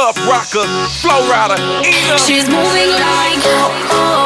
club rocker, flow rider, eater. She's moving like oh, oh.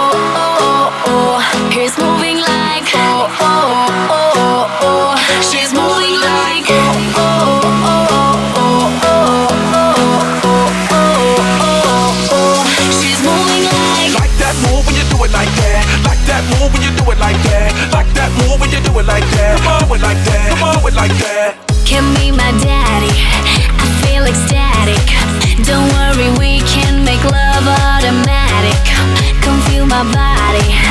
my body.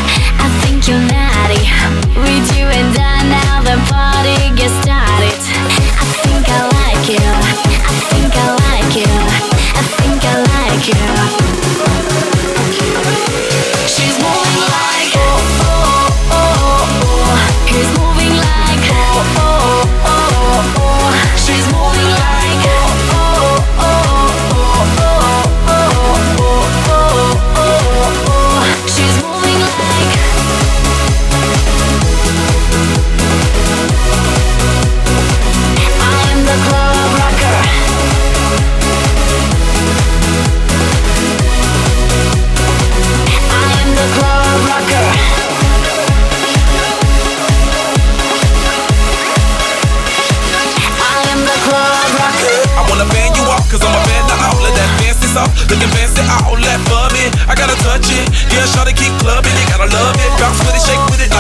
looking fancy, all that for me. I gotta touch it. Yeah, shawty keep clubbing they gotta love it. Bounce with it, shake with it,